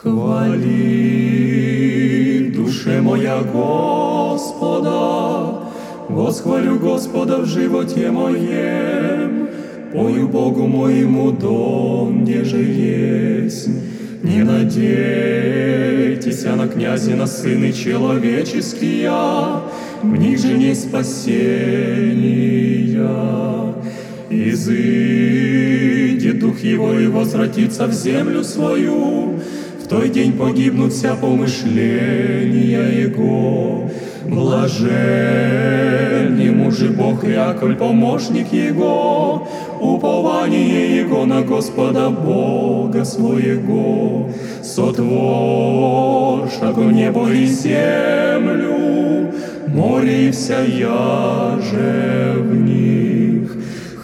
Хвали, душе моя Господа, восхвалю Господа в животе моем, пою Богу моему дом, где же есть. Не надейтесь на князя, на сыны человеческие, в них же не спасения. Изыдет дух его и возвратится в землю свою, той день погибнут вся помышления его. Блажен ему же Бог Яковль, помощник его, упование его на Господа Бога своего, сотворшего небо и землю, море и вся яже в них,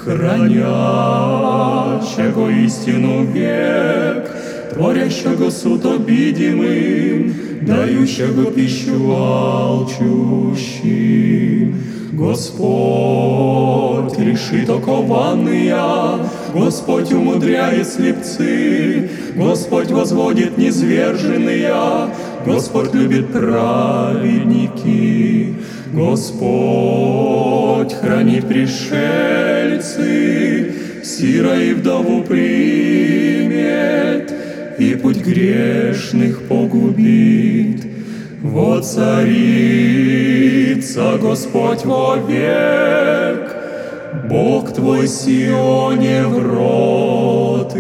хранящего истину век, творящего суд обидимым, дающего пищу алчущим. Господь решит окованные, Господь умудряет слепцы, Господь возводит низверженные, Господь любит праведники, Господь хранит пришельцы, сира и вдову примет, и путь грешных погубит. Воцарится Господь вовек, Бог твой Сионе в рот.